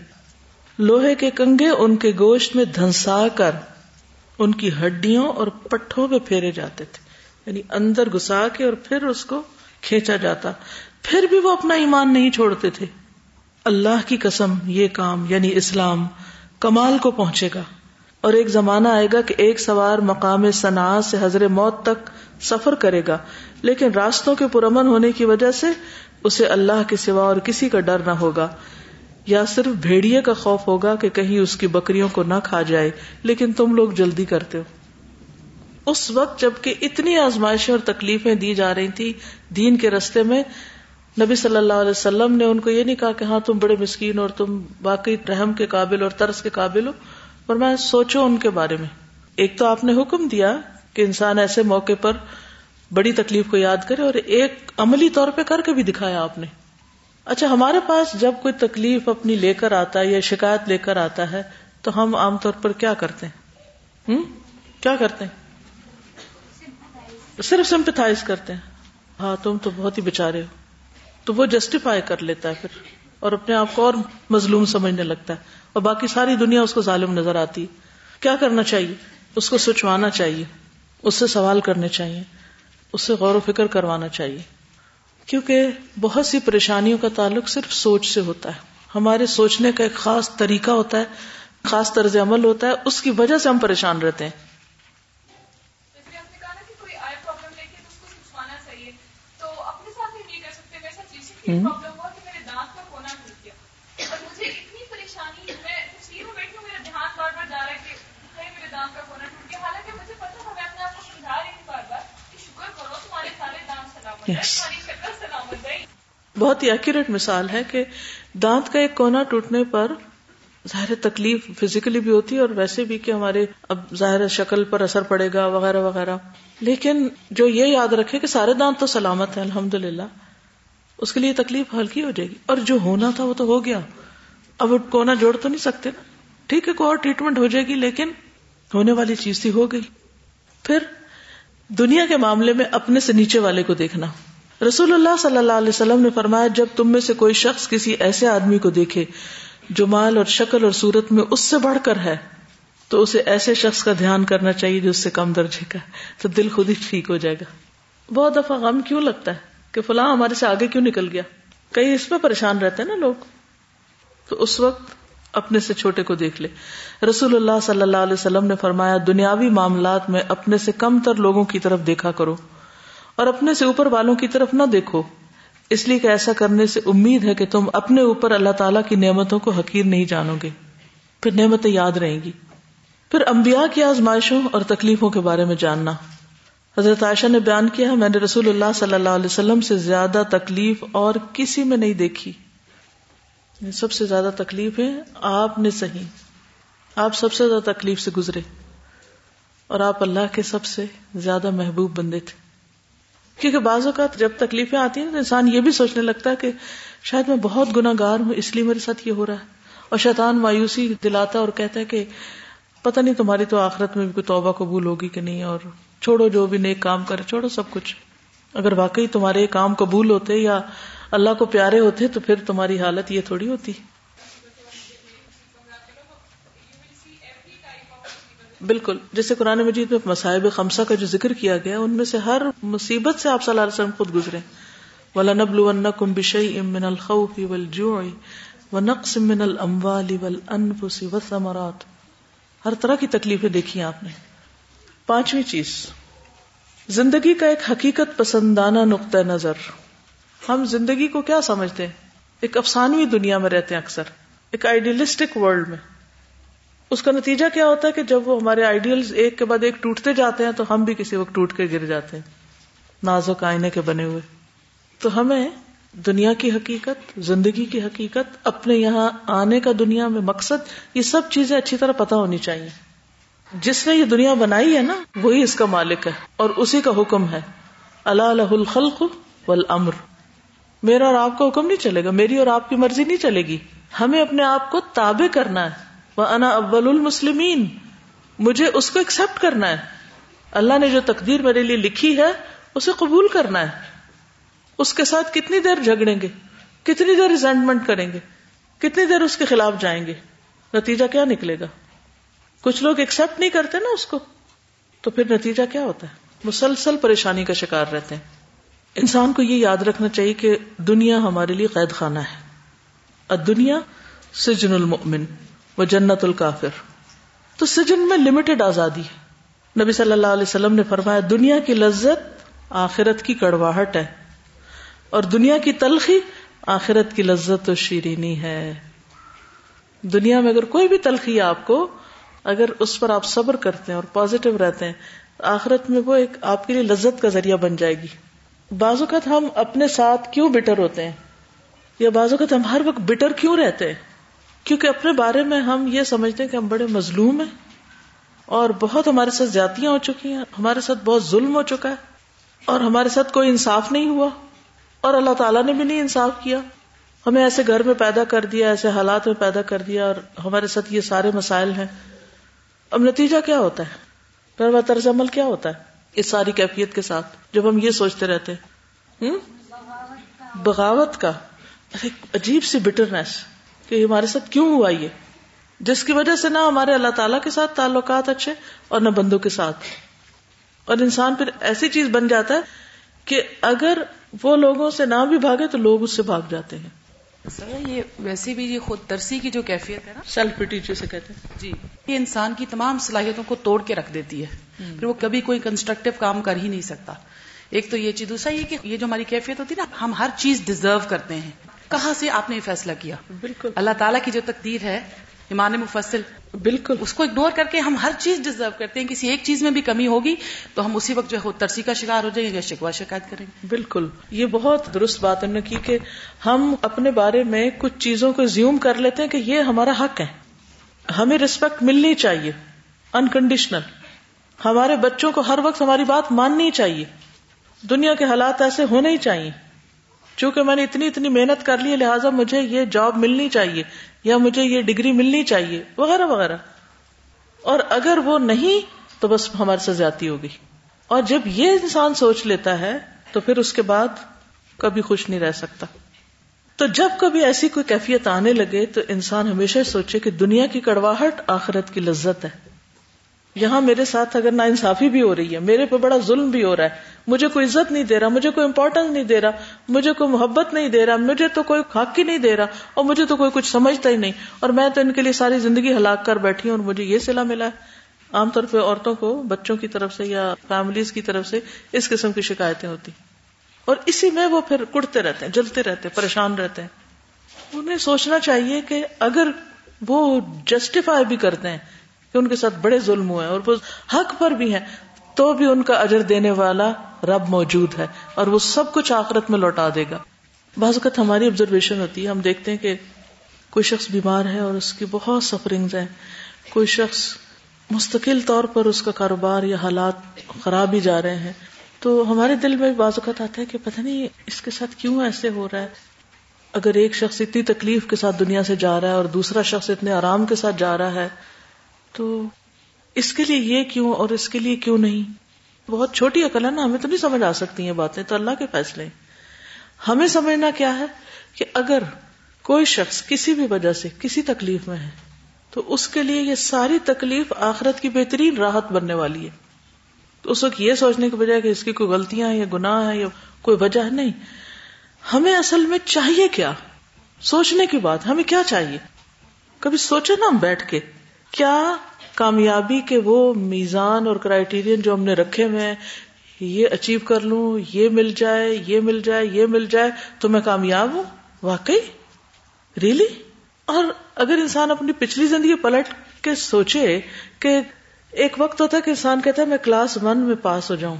A: لوہے کے کنگے ان کے گوشت میں دھنسا کر ان کی ہڈیوں اور پٹھوں پہ پھیرے جاتے تھے۔ یعنی اندر گسا کے اور پھر اس کو کھینچا جاتا پھر بھی وہ اپنا ایمان نہیں چھوڑتے تھے۔ اللہ کی قسم یہ کام یعنی اسلام کمال کو پہنچے گا۔ اور ایک زمانہ آئے گا کہ ایک سوار مقام صنع سے حضر موت تک سفر کرے گا، لیکن راستوں کے پرامن ہونے کی وجہ سے اسے اللہ کے سوا اور کسی کا ڈر نہ ہوگا۔ یا صرف بھیڑیے کا خوف ہوگا کہ کہیں اس کی بکریوں کو نہ کھا جائے، لیکن تم لوگ جلدی کرتے ہو۔ اس وقت جبکہ اتنی آزمائشیں اور تکلیفیں دی جا رہی تھی دین کے رستے میں، نبی صلی اللہ علیہ وسلم نے ان کو یہ نہیں کہا کہ ہاں تم بڑے مسکین اور تم باقی رحم کے قابل اور ترس کے قابل ہو اور میں سوچو ان کے بارے میں۔ ایک تو آپ نے حکم دیا کہ انسان ایسے موقع پر بڑی تکلیف کو یاد کرے اور ایک عملی طور پہ کر کے بھی دکھایا آپ نے۔ اچھا ہمارے پاس جب کوئی تکلیف اپنی لے کر آتا ہے یا شکایت لے کر آتا ہے، تو ہم عام طور پر کیا کرتے ہیں؟ کیا کرتے ہیں؟ صرف سمپتھائز کرتے ہیں۔ ہاں تم تو بہت ہی بےچارے ہو۔ تو وہ جسٹیفائی کر لیتا ہے پھر۔ اور اپنے آپ کو اور مظلوم سمجھنے لگتا ہے۔ اور باقی ساری دنیا اس کو ظالم نظر آتی کیا کرنا چاہیے؟ اس کو سوچوانا چاہیے۔ اس سے سوال کرنے چاہیے۔ اس سے غور و فکر کروانا چاہیے۔ کیونکہ بہت سی پریشانیوں کا تعلق صرف سوچ سے ہوتا ہے۔ ہمارے سوچنے کا ایک خاص طریقہ ہوتا ہے، خاص طرز عمل ہوتا ہے۔ اس کی وجہ سے ہم پریشان رہتے ہیں۔ بہت ہی ایکوریٹ مثال ہے کہ دانت کا ایک کونا ٹوٹنے پر ظاہر تکلیف فزیکلی بھی ہوتی ہے اور ویسے بھی کہ ہمارے اب ظاہر شکل پر اثر پڑے گا وغیرہ وغیرہ۔ لیکن جو یہ یاد رکھے کہ سارے دانت تو سلامت ہیں الحمد للہ اس کے لیے تکلیف ہلکی ہو جائے گی۔ اور جو ہونا تھا وہ تو ہو گیا۔ اب کونا جوڑ تو نہیں سکتے نا۔ ٹھیک ہے، کوئی اور ٹریٹمنٹ ہو جائے گی، لیکن ہونے والی چیز تھی، ہو گئی۔ پھر دنیا کے معاملے میں اپنے سے نیچے والے کو دیکھنا۔ رسول اللہ صلی اللہ علیہ وسلم نے فرمایا، جب تم میں سے کوئی شخص کسی ایسے آدمی کو دیکھے جو مال اور شکل اور صورت میں اس سے بڑھ کر ہے، تو اسے ایسے شخص کا دھیان کرنا چاہیے جو اس سے کم درجے کا ہے۔ تو دل خود ہی ٹھیک ہو جائے گا۔ بہت دفعہ غم کیوں لگتا ہے؟ کہ فلاں ہمارے سے آگے کیوں نکل گیا؟ کئی اس میں پریشان رہتے ہیں نا لوگ۔ تو اس وقت اپنے سے چھوٹے کو دیکھ لے۔ رسول اللہ صلی اللہ علیہ وسلم نے فرمایا، دنیاوی معاملات میں اپنے سے کم تر لوگوں کی طرف دیکھا کرو اور اپنے سے اوپر والوں کی طرف نہ دیکھو۔ اس لیے کہ ایسا کرنے سے امید ہے کہ تم اپنے اوپر اللہ تعالیٰ کی نعمتوں کو حقیر نہیں جانو گے۔ پھر نعمتیں یاد رہیں گی۔ پھر انبیاء کی آزمائشوں اور تکلیفوں کے بارے میں جاننا۔ حضرت عائشہ نے بیان کیا، میں نے رسول اللہ صلی اللہ علیہ وسلم سے زیادہ تکلیف اور کسی میں نہیں دیکھی۔ یعنی سب سے زیادہ تکلیف ہے آپ نے صحیح۔ آپ سب سے زیادہ تکلیف سے گزرے۔ اور آپ اللہ کے سب سے زیادہ محبوب بندے تھے۔ کیونکہ بعض اوقات جب تکلیفیں آتی ہیں تو انسان یہ بھی سوچنے لگتا ہے کہ شاید میں بہت گناہ گار ہوں، اس لیے میرے ساتھ یہ ہو رہا ہے۔ اور شیطان مایوسی دلاتا اور کہتا ہے کہ پتہ نہیں تمہاری تو آخرت میں بھی کوئی توبہ قبول ہوگی کہ نہیں اور چھوڑو جو بھی نیک کام کرے، چھوڑو سب کچھ۔ اگر واقعی تمہارے کام قبول ہوتے یا اللہ کو پیارے ہوتے، تو پھر تمہاری حالت یہ تھوڑی ہوتی۔ بالکل۔ جیسے قرآن مجید میں مصائب خمسہ کا جو ذکر کیا گیا، ان میں سے ہر مصیبت سے آپ صلی اللہ علیہ وسلم خود گزرے وَلَنَبْلُوَنَّكُمْ بِشَيْءٍ مِّنَ الْخَوْفِ وَالْجُوعِ وَنَقْصٍ مِّنَ الْأَمْوَالِ وَالْأَنفُسِ وَالثَّمَرَاتِ۔ ہر طرح کی تکلیفیں دیکھی آپ نے۔ پانچویں چیز، زندگی کا ایک حقیقت پسندانہ نقطۂ نظر۔ ہم زندگی کو کیا سمجھتے ہیں؟ ایک افسانوی دنیا میں رہتے ہیں اکثر، ایک آئیڈیلسٹک ورلڈ میں۔ اس کا نتیجہ کیا ہوتا ہے کہ جب وہ ہمارے آئیڈیل ایک کے بعد ایک ٹوٹتے جاتے ہیں تو ہم بھی کسی وقت ٹوٹ کے گر جاتے ہیں نازک آئینے کے بنے ہوئے۔ تو ہمیں دنیا کی حقیقت، زندگی کی حقیقت، اپنے یہاں آنے کا دنیا میں مقصد، یہ سب چیزیں اچھی طرح پتا ہونی چاہیے۔ جس نے یہ دنیا بنائی ہے نا، وہی اس کا مالک ہے اور اسی کا حکم ہے۔ اللہ الہ الخلق والامر۔ میرا اور آپ کا حکم نہیں چلے گا، میری اور آپ کی مرضی نہیں چلے گی۔ ہمیں اپنے آپ کو تابع کرنا ہے۔ وہ انا اول المسلمین۔ مجھے اس کو ایکسپٹ کرنا ہے۔ اللہ نے جو تقدیر میرے لیے لکھی ہے، اسے قبول کرنا ہے۔ اس کے ساتھ کتنی دیر جھگڑیں گے؟ کتنی دیر ریزینٹمنٹ کریں گے؟ کتنی دیر اس کے خلاف جائیں گے؟ نتیجہ کیا نکلے گا؟ کچھ لوگ ایکسپٹ نہیں کرتے نا اس کو، تو پھر نتیجہ کیا ہوتا ہے؟ مسلسل پریشانی کا شکار رہتے ہیں۔ انسان کو یہ یاد رکھنا چاہیے کہ دنیا ہمارے لیے قید خانہ ہے۔ اور دنیا سجن المؤمن و جنت الکافر۔ تو سجن میں لمیٹڈ آزادی ہے۔ نبی صلی اللہ علیہ وسلم نے فرمایا، دنیا کی لذت آخرت کی کڑواہٹ ہے اور دنیا کی تلخی آخرت کی لذت و شیرینی ہے۔ دنیا میں اگر کوئی بھی تلخی آپ کو اگر اس پر آپ صبر کرتے ہیں اور پازیٹو رہتے ہیں، آخرت میں وہ ایک آپ کے لیے لذت کا ذریعہ بن جائے گی۔ بعض اوقات ہم اپنے ساتھ کیوں بٹر ہوتے ہیں؟ یا بعض اوقات ہم ہر وقت بٹر کیوں رہتے ہیں؟ کیونکہ اپنے بارے میں ہم یہ سمجھتے ہیں کہ ہم بڑے مظلوم ہیں اور بہت ہمارے ساتھ جاتیاں ہو چکی ہیں، ہمارے ساتھ بہت ظلم ہو چکا ہے اور ہمارے ساتھ کوئی انصاف نہیں ہوا اور اللہ تعالیٰ نے بھی نہیں انصاف کیا۔ ہمیں ایسے گھر میں پیدا کر دیا، ایسے حالات میں پیدا کر دیا اور ہمارے ساتھ یہ سارے مسائل ہیں۔ اب نتیجہ کیا ہوتا ہے؟ پھر طرز عمل کیا ہوتا ہے؟ اس ساری کیفیت کے ساتھ، جب ہم یہ سوچتے رہتے ہیں بغاوت کا ایک عجیب سی بٹرنیس کہ ہمارے ساتھ کیوں ہوا یہ؟ جس کی وجہ سے نہ ہمارے اللہ تعالیٰ کے ساتھ تعلقات اچھے اور نہ بندوں کے ساتھ۔ اور انسان پھر ایسی چیز بن جاتا ہے کہ اگر وہ لوگوں سے نہ بھی بھاگے تو لوگ اس سے بھاگ جاتے ہیں۔
J: سر یہ ویسے بھی یہ خود ترسی کی جو کیفیت ہے نا
A: سیلف پٹی جسے کہتے ہیں۔
J: جی یہ انسان کی تمام صلاحیتوں کو توڑ کے رکھ دیتی ہے۔ پھر وہ کبھی کوئی کنسٹرکٹیو کام کر ہی نہیں سکتا۔ ایک تو یہ چیز دوسرا یہ کہ یہ جو ہماری کیفیت ہوتی ہے نا ہم ہر چیز ڈیزرو کرتے ہیں۔ کہاں سے آپ نے یہ فیصلہ کیا؟
A: بالکل۔
J: اللہ تعالیٰ کی جو تقدیر ہے ایمان مفصل
A: بالکل۔
J: اس کو اگنور کر کے ہم ہر چیز ڈیزرو کرتے ہیں۔ کسی ایک چیز میں بھی کمی ہوگی تو ہم اسی وقت جو ہے ترسی کا شکار ہو جائیں گے شکوا شکایت کریں گے۔
A: بالکل۔ یہ بہت درست بات ہم نے کی کہ ہم اپنے بارے میں کچھ چیزوں کو زیوم کر لیتے ہیں کہ یہ ہمارا حق ہے۔ ہمیں ریسپیکٹ ملنی چاہیے۔ انکنڈیشنل ہمارے بچوں کو ہر وقت ہماری بات ماننی چاہیے۔ دنیا کے حالات ایسے ہونے ہی چاہیے۔ چونکہ میں نے اتنی اتنی محنت کر لی لہٰذا مجھے یہ جاب ملنی چاہیے، یا مجھے یہ ڈگری ملنی چاہیے، وغیرہ وغیرہ۔ اور اگر وہ نہیں، تو بس ہمارے سے زیادتی ہوگی اور جب یہ انسان سوچ لیتا ہے، تو پھر اس کے بعد کبھی خوش نہیں رہ سکتا۔ تو جب کبھی ایسی کوئی کیفیت آنے لگے، تو انسان ہمیشہ سوچے کہ دنیا کی کڑواہٹ آخرت کی لذت ہے۔ یہاں میرے ساتھ اگر نا انصافی بھی ہو رہی ہے، میرے پہ بڑا ظلم بھی ہو رہا ہے، مجھے کوئی عزت نہیں دے رہا، مجھے کوئی امپورٹینس نہیں دے رہا، مجھے کوئی محبت نہیں دے رہا، مجھے تو کوئی حق ہی نہیں دے رہا اور مجھے تو کوئی کچھ سمجھتا ہی نہیں۔ اور میں تو ان کے لیے ساری زندگی ہلاک کر بیٹھی ہوں اور مجھے یہ سلا ملا ہے۔ عام طور پہ عورتوں کو، بچوں کی طرف سے یا فیملیز کی طرف سے اس قسم کی شکایتیں ہوتی۔ اور اسی میں وہ پھر کڑتے رہتے ہیں، جلتے رہتے ہیں، پریشان رہتے ہیں۔ انہیں سوچنا چاہیے کہ اگر وہ جسٹیفائی بھی کرتے ہیں کہ ان کے ساتھ بڑے ظلم ہوئے اور وہ حق پر بھی ہیں، تو بھی ان کا اجر دینے والا رب موجود ہے اور وہ سب کچھ آخرت میں لوٹا دے گا۔ بعض اوقات ہماری آبزرویشن ہوتی ہے، ہم دیکھتے ہیں کہ کوئی شخص بیمار ہے اور اس کی بہت سفرنگز ہیں۔ کوئی شخص مستقل طور پر اس کا کاروبار یا حالات خراب ہی جا رہے ہیں۔ تو ہمارے دل میں بعض اوقات آتا ہے کہ پتہ نہیں اس کے ساتھ کیوں ایسے ہو رہا ہے۔ اگر ایک شخص اتنی تکلیف کے ساتھ دنیا سے جا رہا ہے اور دوسرا شخص اتنے آرام کے ساتھ جا رہا ہے تو اس کے لیے یہ کیوں اور اس کے لیے کیوں نہیں؟ بہت چھوٹی عقل ہے نا، ہمیں تو نہیں سمجھ آ سکتی یہ باتیں، تو اللہ کے فیصلے۔ ہمیں سمجھنا کیا ہے کہ اگر کوئی شخص کسی بھی وجہ سے کسی تکلیف میں ہے، تو اس کے لیے یہ ساری تکلیف آخرت کی بہترین راحت بننے والی ہے۔ تو اس وقت یہ سوچنے کے بجائے کہ اس کی کوئی غلطیاں ہیں یا گناہ ہے یا کوئی وجہ ہے، نہیں۔ ہمیں اصل میں چاہیے کیا؟ سوچنے کی بات، ہمیں کیا چاہیے؟ کبھی سوچے نا ہم بیٹھ کے۔ کیا کامیابی کے وہ میزان اور کرائٹیرین جو ہم نے رکھے ہوئے یہ اچیو کر لوں، یہ مل جائے، یہ مل جائے، یہ مل جائے، تو میں کامیاب ہوں؟ واقعی؟ ریلی اور اگر انسان اپنی پچھلی زندگی پلٹ کے سوچے کہ ایک وقت ہوتا ہے کہ انسان کہتا ہے، میں کلاس ون میں پاس ہو جاؤں۔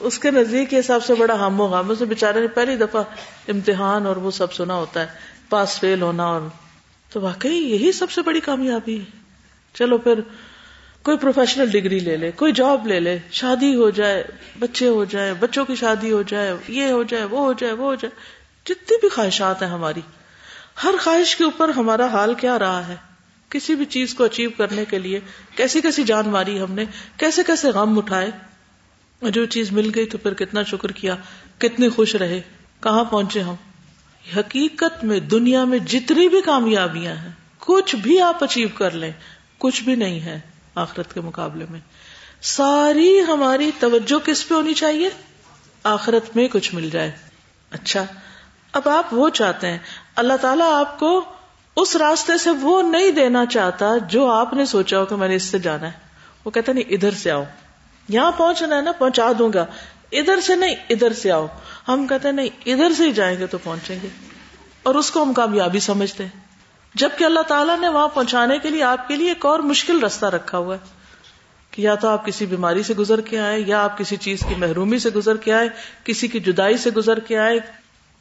A: اس کے نزدیک حساب سے بڑا ہم و غام سے بےچارے نے پہلی دفعہ امتحان اور وہ سب سنا ہوتا ہے، پاس فیل ہونا اور۔ تو واقعی یہی سب سے بڑی کامیابی ہے۔ چلو پھر، کوئی پروفیشنل ڈگری لے لے، کوئی جاب لے لے، شادی ہو جائے، بچے ہو جائے، بچوں کی شادی ہو جائے، یہ ہو جائے، وہ ہو جائے، وہ ہو جائے، جتنی بھی خواہشات ہیں ہماری، ہر خواہش کے اوپر ہمارا حال کیا رہا ہے؟ کسی بھی چیز کو اچیو کرنے کے لیے کیسی کیسی جان ماری ہم نے، کیسے کیسے غم اٹھائے؟ جو چیز مل گئی تو پھر کتنا شکر کیا کتنے خوش رہے، کہاں پہنچے ہم؟ حقیقت میں دنیا میں جتنی بھی کامیابیاں ہیں، کچھ بھی آپ اچیو کر لیں کچھ بھی نہیں ہے آخرت کے مقابلے میں۔ ساری ہماری توجہ کس پہ ہونی چاہیے؟ آخرت میں کچھ مل جائے۔ اچھا اب آپ وہ چاہتے ہیں۔ اللہ تعالیٰ آپ کو اس راستے سے وہ نہیں دینا چاہتا جو آپ نے سوچا ہو کہ میں نے اس سے جانا ہے۔ وہ کہتا نہیں، ادھر سے آؤ۔ یہاں پہنچنا ہے نا، پہنچا دوں گا۔ ادھر سے نہیں، ادھر سے آؤ۔ ہم کہتے ہیں، نہیں، ادھر سے ہی جائیں گے تو پہنچیں گے۔ اور اس کو ہم کامیابی سمجھتے ہیں۔ جبکہ اللہ تعالیٰ نے وہاں پہنچانے کے لیے آپ کے لیے ایک اور مشکل رستہ رکھا ہوا ہے کہ یا تو آپ کسی بیماری سے گزر کے آئے، یا آپ کسی چیز کی محرومی سے گزر کے آئے، کسی کی جدائی سے گزر کے آئے،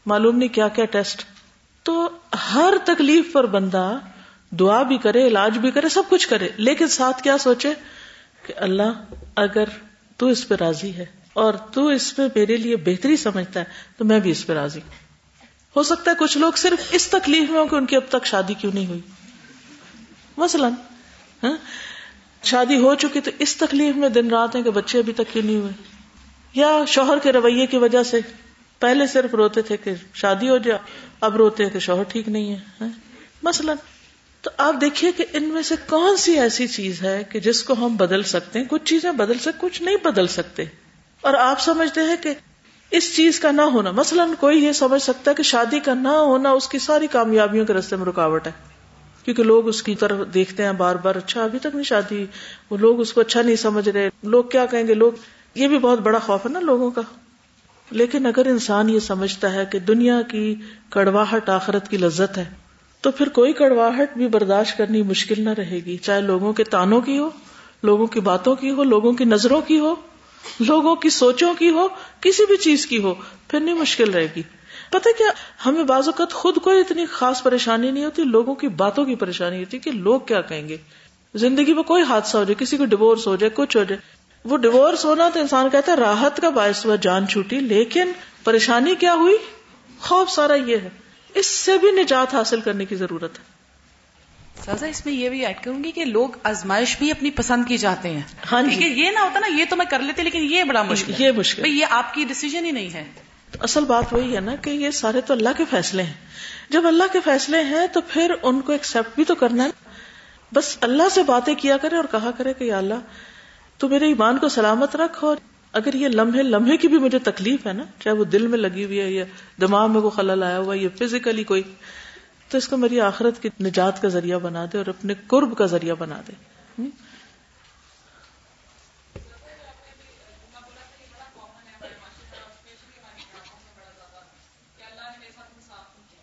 A: معلوم نہیں کیا کیا ٹیسٹ۔ تو ہر تکلیف پر بندہ دعا بھی کرے، علاج بھی کرے، سب کچھ کرے، لیکن ساتھ کیا سوچے کہ اللہ، اگر تو اس پہ راضی ہے اور تو اس پہ میرے لیے بہتری سمجھتا ہے، تو میں بھی اس پہ راضی ہوں۔ ہو سکتا ہے کچھ لوگ صرف اس تکلیف میں ہو کہ ان کی اب تک شادی کیوں نہیں ہوئی مثلاً ہاں؟ شادی ہو چکی تو اس تکلیف میں دن رات ہیں کہ بچے ابھی تک کیوں نہیں ہوئے یا شوہر کے رویے کی وجہ سے پہلے صرف روتے تھے کہ شادی ہو جائے، اب روتے ہیں کہ شوہر ٹھیک نہیں ہے ہاں؟ مثلاً، تو آپ دیکھیے کہ ان میں سے کون سی ایسی چیز ہے کہ جس کو ہم بدل سکتے ہیں کچھ چیزیں بدل سکتے کچھ نہیں بدل سکتے اور آپ سمجھتے ہیں کہ اس چیز کا نہ ہونا۔ مثلا کوئی یہ سمجھ سکتا ہے کہ شادی کا نہ ہونا اس کی ساری کامیابیوں کے رستے میں رکاوٹ ہے۔ کیونکہ لوگ اس کی طرف دیکھتے ہیں بار بار اچھا ابھی تک نہیں شادی، وہ لوگ اس کو اچھا نہیں سمجھ رہے۔ لوگ کیا کہیں گے؟ لوگ، یہ بھی بہت بڑا خوف ہے نا لوگوں کا۔ لیکن اگر انسان یہ سمجھتا ہے کہ دنیا کی کڑواہٹ آخرت کی لذت ہے، تو پھر کوئی کڑواہٹ بھی برداشت کرنی مشکل نہ رہے گی۔ چاہے لوگوں کے تانوں کی ہو، لوگوں کی باتوں کی ہو، لوگوں کی نظروں کی ہو لوگوں کی سوچوں کی ہو، کسی بھی چیز کی ہو، پھر نہیں مشکل رہے گی۔ پتہ کیا، ہمیں بعض اوقات خود کو اتنی خاص پریشانی نہیں ہوتی، لوگوں کی باتوں کی پریشانی ہوتی کہ لوگ کیا کہیں گے۔ زندگی میں کوئی حادثہ ہو جائے، کسی کو ڈیوس ہو جائے، کچھ ہو جائے۔ وہ ڈیوس ہونا تو انسان کہتا ہے راحت کا باعث ہوا جان چھوٹی، لیکن پریشانی کیا ہوئی؟ خوف سارا یہ ہے۔ اس سے بھی نجات حاصل کرنے کی ضرورت ہے۔
J: سازا اس میں یہ بھی ایڈ کروں گی کہ لوگ آزمائش بھی اپنی پسند کی جاتے ہیں۔
A: ہاں جی۔
J: یہ نہ ہوتا نا یہ تو میں کر لیتے لیکن یہ بڑا مشکل
A: یہ مشکل۔
J: یہ آپ کی ڈیسیزن ہی نہیں ہے۔
A: اصل بات وہی ہے نا کہ یہ سارے تو اللہ کے فیصلے ہیں۔ جب اللہ کے فیصلے ہیں تو پھر ان کو ایکسپٹ بھی تو کرنا ہے۔ بس اللہ سے باتیں کیا کرے اور کہا کرے کہ یا اللہ تو میرے ایمان کو سلامت رکھ اور اگر یہ لمحے لمحے کی بھی مجھے تکلیف ہے نا چاہے وہ دل میں لگی ہوئی ہے یا دماغ میں وہ خلل آیا ہوا یا فزیکلی کوئی تو اس کو میری آخرت کی نجات کا ذریعہ بنا دے اور اپنے قرب کا ذریعہ بنا دے۔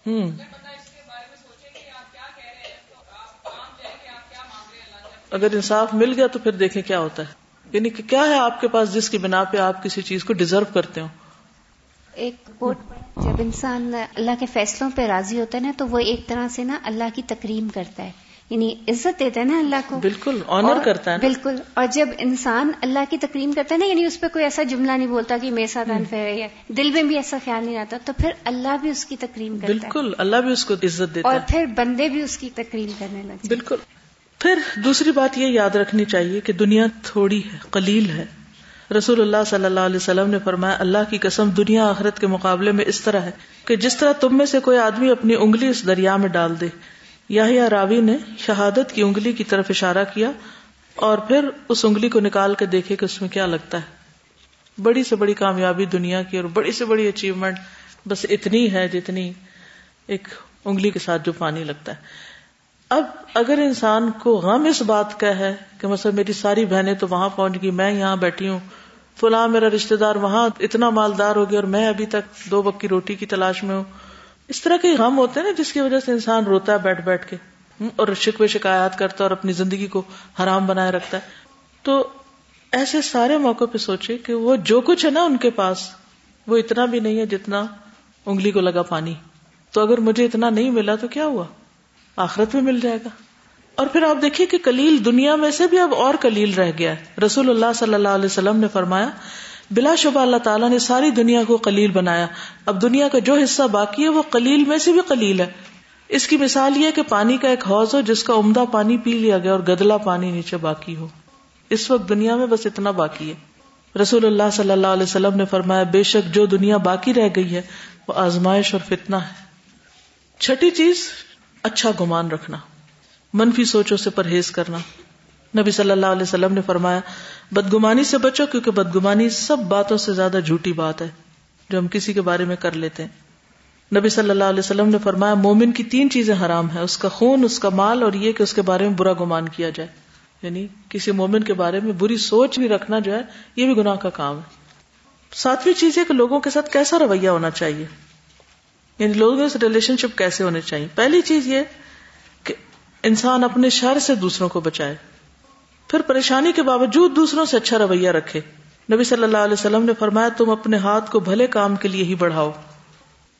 A: ہوں۔ اگر انصاف مل گیا تو پھر دیکھیں کیا ہوتا ہے۔ یعنی کہ کیا ہے آپ کے پاس جس کی بنا پہ آپ کسی چیز کو ڈیزرو کرتے ہو؟
K: ایک جب انسان اللہ کے فیصلوں پہ راضی ہوتا ہے نا تو وہ ایک طرح سے نا اللہ کی تکریم کرتا ہے۔ یعنی عزت دیتا ہے نا اللہ کو۔
A: بالکل آنر کرتا ہے
K: بالکل اور جب انسان اللہ کی تکریم کرتا ہے نا یعنی اس پہ کوئی ایسا جملہ نہیں بولتا کہ میرے ساتھ انفیئر ہے دل میں بھی ایسا خیال نہیں آتا تو پھر اللہ بھی اس کی تکریم کرتا ہے۔
A: بالکل اللہ بھی اس کو عزت دیتا
K: اور پھر بندے بھی اس کی تکریم کرنے لگتے
A: بالکل۔ پھر دوسری بات یہ یاد رکھنی چاہیے کہ دنیا تھوڑی ہے قلیل ہے۔ رسول اللہ صلی اللہ علیہ وسلم نے فرمایا، اللہ کی قسم دنیا آخرت کے مقابلے میں اس طرح ہے کہ جس طرح تم میں سے کوئی آدمی اپنی انگلی اس دریا میں ڈال دے۔ یا راوی نے شہادت کی انگلی کی طرف اشارہ کیا اور پھر اس انگلی کو نکال کے دیکھے کہ اس میں کیا لگتا ہے۔ بڑی سے بڑی کامیابی دنیا کی اور بڑی سے بڑی اچیومنٹ بس اتنی ہے جتنی ایک انگلی کے ساتھ جو پانی لگتا ہے۔ اب اگر انسان کو غم اس بات کا ہے کہ مثلا میری ساری بہنیں تو وہاں پہنچ گئی، میں یہاں بیٹھی ہوں، فلاں میرا رشتے دار وہاں اتنا مالدار ہو گیا اور میں ابھی تک دو وقت کی روٹی کی تلاش میں ہوں۔ اس طرح کے غم ہوتے ہیں نا جس کی وجہ سے انسان روتا ہے بیٹھ بیٹھ کے اور شکوے شکایات کرتا ہے اور اپنی زندگی کو حرام بنائے رکھتا ہے۔ تو ایسے سارے موقع پہ سوچے کہ وہ جو کچھ ہے نا ان کے پاس، وہ اتنا بھی نہیں ہے جتنا انگلی کو لگا پانی۔ تو اگر مجھے اتنا نہیں ملا تو کیا ہوا؟ آخرت میں مل جائے گا۔ اور پھر آپ دیکھیے کہ کلیل دنیا میں سے بھی اب اور کلیل رہ گیا ہے۔ رسول اللہ صلی اللہ علیہ وسلم نے فرمایا، بلا شبہ اللہ تعالیٰ نے ساری دنیا کو قلیل بنایا۔ اب دنیا کا جو حصہ باقی ہے وہ قلیل میں سے بھی قلیل ہے۔ اس کی مثال یہ کہ پانی کا ایک حوض ہو جس کا عمدہ پانی پی لیا گیا اور گدلا پانی نیچے باقی ہو۔ اس وقت دنیا میں بس اتنا باقی ہے۔ رسول اللہ صلی اللہ علیہ وسلم نے فرمایا، بے شک جو دنیا باقی رہ گئی ہے، وہ آزمائش اور فتنہ ہے۔ چھٹی چیز اچھا گمان رکھنا، منفی سوچوں سے پرہیز کرنا۔ نبی صلی اللہ علیہ وسلم نے فرمایا، بدگمانی سے بچو کیونکہ بدگمانی سب باتوں سے زیادہ جھوٹی بات ہے، جو ہم کسی کے بارے میں کر لیتے ہیں۔ نبی صلی اللہ علیہ وسلم نے فرمایا، مومن کی تین چیزیں حرام ہیں، اس کا خون، اس کا مال اور یہ کہ اس کے بارے میں برا گمان کیا جائے۔ یعنی کسی مومن کے بارے میں بری سوچ بھی رکھنا جو ہے، یہ بھی گناہ کا کام ہے۔ ساتویں چیز ہے کہ لوگوں کے ساتھ کیسا رویہ ہونا چاہیے۔ یعنی لوگوں سے ریلیشن شپ کیسے ہونے چاہیے؟ پہلی چیز یہ کہ انسان اپنے شر سے دوسروں کو بچائے۔ پھر پریشانی کے باوجود دوسروں سے اچھا رویہ رکھے۔ نبی صلی اللہ علیہ وسلم نے فرمایا، تم اپنے ہاتھ کو بھلے کام کے لیے ہی بڑھاؤ۔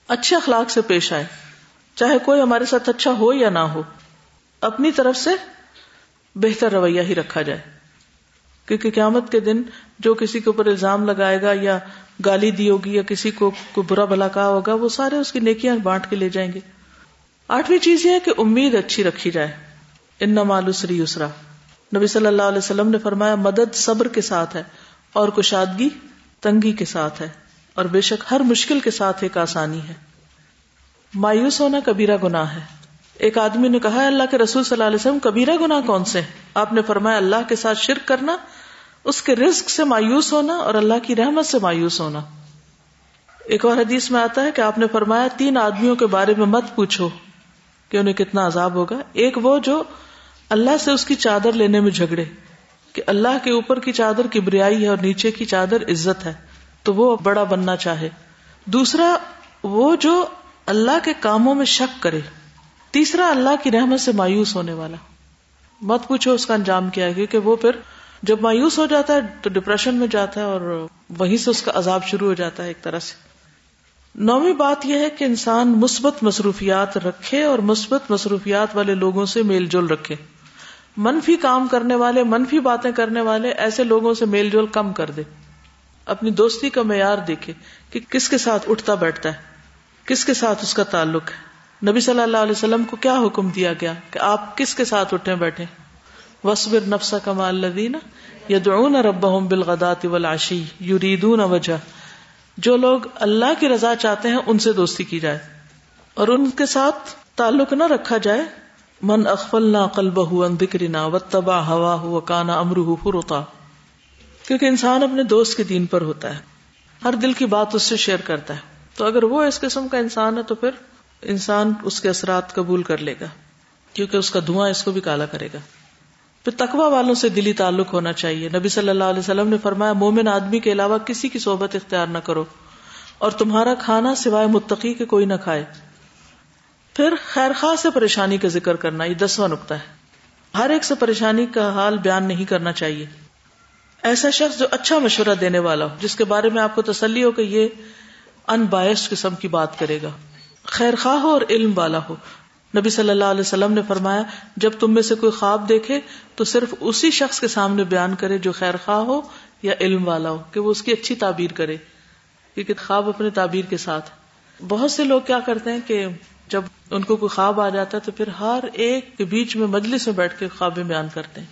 A: اچھے اخلاق سے پیش آئے۔ چاہے کوئی ہمارے ساتھ اچھا ہو یا نہ ہو، اپنی طرف سے بہتر رویہ ہی رکھا جائے۔ کیونکہ قیامت کے دن جو کسی کے اوپر الزام لگائے گا یا گالی دی ہوگی یا کسی کو کوئی برا بھلا کہا ہوگا، وہ سارے اس کی نیکیاں بانٹ کے لے جائیں گے۔ آٹھویں چیز یہ ہے کہ امید اچھی رکھی جائے۔ ان مالوسری یسرا۔ نبی صلی اللہ علیہ وسلم نے فرمایا، مدد صبر کے ساتھ ہے اور کشادگی تنگی کے ساتھ ہے۔ اور بے شک ہر مشکل کے ساتھ ایک آسانی ہے۔ مایوس ہونا کبیرہ گناہ ہے۔ ایک آدمی نے کہا اللہ کے رسول صلی اللہ علیہ وسلم، کبیرہ گناہ کون سے آپ نے فرمایا، اللہ کے ساتھ شرک کرنا، اس کے رزق سے مایوس ہونا اور اللہ کی رحمت سے مایوس ہونا۔ ایک اور حدیث میں آتا ہے کہ آپ نے فرمایا، تین آدمیوں کے بارے میں مت پوچھو کہ انہیں کتنا عذاب ہوگا۔ ایک وہ جو اللہ سے اس کی چادر لینے میں جھگڑے، کہ اللہ کے اوپر کی چادر کبریائی ہے اور نیچے کی چادر عزت ہے، تو وہ بڑا بننا چاہے۔ دوسرا وہ جو اللہ کے کاموں میں شک کرے۔ تیسرا اللہ کی رحمت سے مایوس ہونے والا۔ مت پوچھو اس کا انجام کیا ہے، کیونکہ وہ پھر جب مایوس ہو جاتا ہے تو ڈپریشن میں جاتا ہے اور وہیں سے اس کا عذاب شروع ہو جاتا ہے ایک طرح سے۔ نویں بات یہ ہے کہ انسان مثبت مصروفیات رکھے اور مثبت مصروفیات والے لوگوں سے میل جول رکھے۔ منفی کام کرنے والے، منفی باتیں کرنے والے ایسے لوگوں سے میل جول کم کر دے۔ اپنی دوستی کا معیار دیکھے کہ کس کے ساتھ اٹھتا بیٹھتا ہے، کس کے ساتھ اس کا تعلق ہے۔ نبی صلی اللہ علیہ وسلم کو کیا حکم دیا گیا کہ آپ کس کے ساتھ اٹھے بیٹھے وسبر نفسا کما الدین یدعون ربهم بالغدات والعشی یریدون وجہ جو لوگ اللہ کی رضا چاہتے ہیں، ان سے دوستی کی جائے۔ اور ان کے ساتھ تعلق نہ رکھا جائے۔ من اخفلنا قلبه عن ذکرنا واتبع هواه وكان امره فرطا۔ کیونکہ انسان اپنے دوست کے دین پر ہوتا ہے۔ ہر دل کی بات اس سے شیئر کرتا ہے۔ تو اگر وہ اس قسم کا انسان ہے تو پھر انسان اس کے اثرات قبول کر لے گا، کیونکہ اس کا دھواں اس کو بھی کالا کرے گا۔ پھر تقوا والوں سے دلی تعلق ہونا چاہیے۔ نبی صلی اللہ علیہ وسلم نے فرمایا، مومن آدمی کے علاوہ کسی کی صحبت اختیار نہ کرو، اور تمہارا کھانا سوائے متقی کے کوئی نہ کھائے۔ پھر خیر خواہ سے پریشانی کا ذکر کرنا یہ دسواں نقطہ ہے۔ ہر ایک سے پریشانی کا حال بیان نہیں کرنا چاہیے۔ ایسا شخص جو اچھا مشورہ دینے والا ہو، جس کے بارے میں آپ کو تسلی ہو کہ یہ ان بایس قسم کی بات کرے گا۔ خیر خواہ ہو اور علم والا ہو۔ نبی صلی اللہ علیہ وسلم نے فرمایا، جب تم میں سے کوئی خواب دیکھے تو صرف اسی شخص کے سامنے بیان کرے جو خیر خواہ ہو یا علم والا ہو، کہ وہ اس کی اچھی تعبیر کرے۔ کیونکہ خواب اپنے تعبیر کے ساتھ۔ بہت سے لوگ کیا کرتے ہیں کہ جب ان کو کوئی خواب آ جاتا ہے تو پھر ہر ایک کے بیچ میں مجلس میں بیٹھ کے خواب بیان کرتے ہیں۔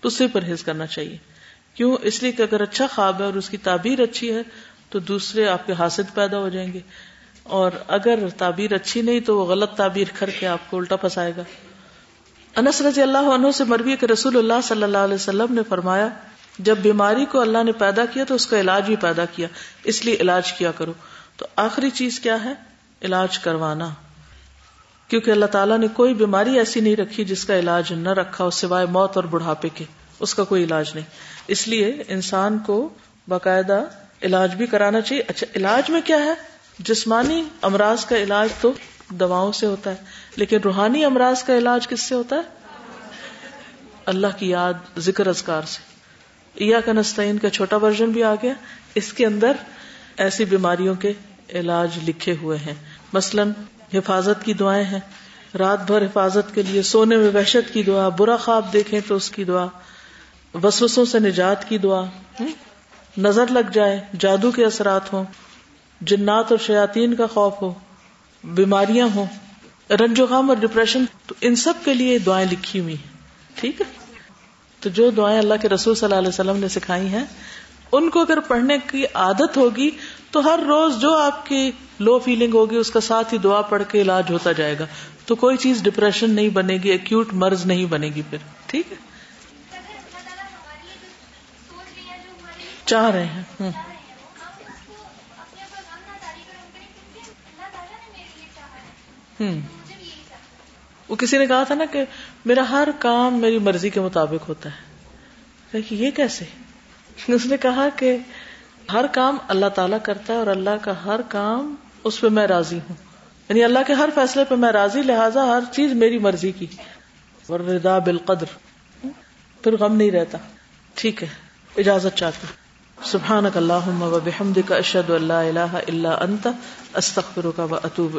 A: تو اس سے پرہیز کرنا چاہیے۔ کیوں؟ اس لیے کہ اگر اچھا خواب ہے اور اس کی تعبیر اچھی ہے تو دوسرے آپ کے حاصل پیدا ہو جائیں گے۔ اور اگر تعبیر اچھی نہیں تو وہ غلط تعبیر کر کے آپ کو الٹا پھنسائے گا۔ انس رضی اللہ عنہ سے مروی کہ رسول اللہ صلی اللہ علیہ وسلم نے فرمایا، جب بیماری کو اللہ نے پیدا کیا تو اس کا علاج بھی پیدا کیا، اس لیے علاج کیا کرو۔ تو آخری چیز کیا ہے؟ علاج کروانا۔ کیونکہ اللہ تعالیٰ نے کوئی بیماری ایسی نہیں رکھی جس کا علاج نہ رکھا ہو سوائے موت اور بڑھاپے کے۔ اس کا کوئی علاج نہیں۔ اس لیے انسان کو باقاعدہ علاج بھی کرانا چاہیے۔ اچھا علاج میں کیا ہے؟ جسمانی امراض کا علاج تو دواؤں سے ہوتا ہے، لیکن روحانی امراض کا علاج کس سے ہوتا ہے؟ اللہ کی یاد ذکر ازکار سے۔ یا کا نستعین کا چھوٹا ورژن بھی آ گیا۔ اس کے اندر ایسی بیماریوں کے علاج لکھے ہوئے ہیں۔ مثلا حفاظت کی دعائیں ہیں۔ رات بھر حفاظت کے لیے سونے میں وحشت کی دعا، برا خواب دیکھیں تو اس کی دعا۔ وسوسوں سے نجات کی دعا۔ نظر لگ جائے، جادو کے اثرات ہوں۔ جنات اور شیاتین کا خوف ہو، بیماریاں ہوں، رنج و غم اور ڈپریشن تو ان سب کے لیے دعائیں لکھی ہوئی ہیں، ٹھیک ہے؟ تو جو دعائیں اللہ کے رسول صلی اللہ علیہ وسلم نے سکھائی ہیں، ان کو اگر پڑھنے کی عادت ہوگی، تو ہر روز جو آپ کی لو فیلنگ ہوگی، اس کا ساتھ ہی دعا پڑھ کے علاج ہوتا جائے گا۔ تو کوئی چیز ڈپریشن نہیں بنے گی ایکوٹ مرض نہیں بنے گی پھر، ٹھیک ہے؟ چاہ رہے ہیں وہ کسی نے کہا تھا نا کہ میرا ہر کام میری مرضی کے مطابق ہوتا ہے۔ یہ کیسے؟ اس نے کہا کہ ہر کام اللہ تعالیٰ کرتا ہے اور اللہ کا ہر کام اس پہ میں راضی ہوں۔ یعنی اللہ کے ہر فیصلے پہ میں راضی، لہٰذا ہر چیز میری مرضی کی۔ ردا بالقدر۔ پھر غم نہیں رہتا۔ ٹھیک ہے، اجازت چاہتی سبحان اللہ و بحمد کا اشد اللہ اللہ اللہ انت استخر کا و اطوب